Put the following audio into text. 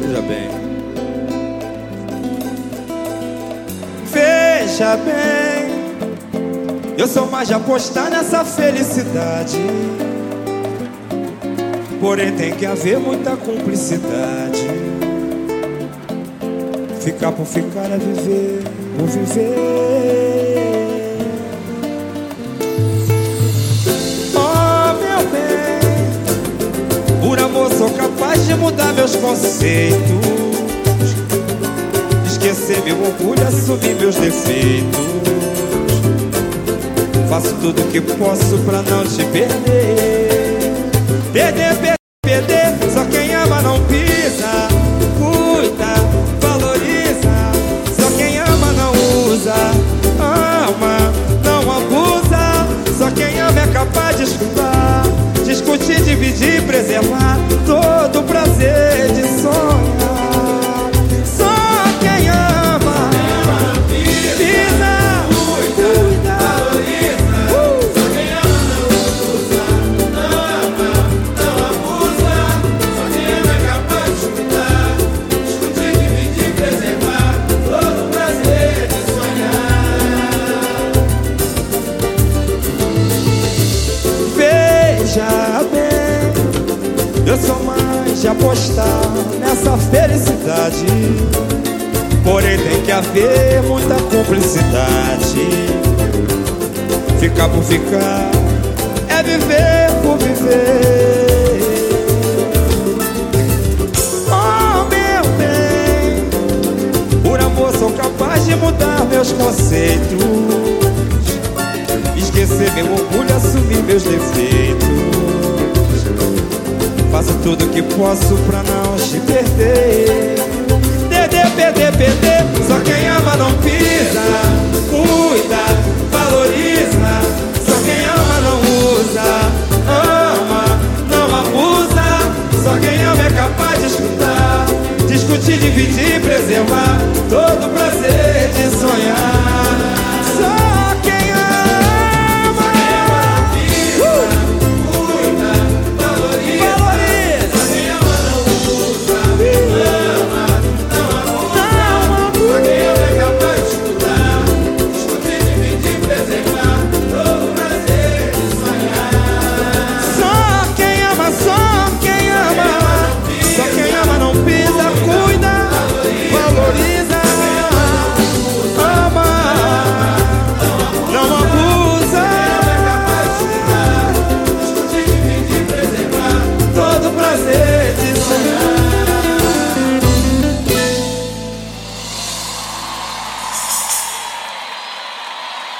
Veja bem. Veja bem. Eu sou mais de apostar nessa felicidade. Porém tem que haver muita cumplicidade. Ficar por ficar é viver, por viver. Oh, meu bem, por amor sou capaz de mudar meus conceitos. Esquecer meu orgulho, assumir meus defeitos. Faço tudo o que posso pra não te perder. Perder, perder, perder. Eu sou mais de apostar nessa felicidade. Porém tem que haver muita cumplicidade. Ficar por ficar é viver por viver. Oh meu bem, por amor sou capaz de mudar meus conceitos. Esquecer meu orgulho, assumir meus defeitos. Faço tudo que posso pra não te perder. Perder, perder, perder. Só quem ama não pisa. Cuida, valoriza. Só quem ama não usa. Ama, não abusa. Só quem ama é capaz de escutar. Discutir, dividir, preservar. Todo prazer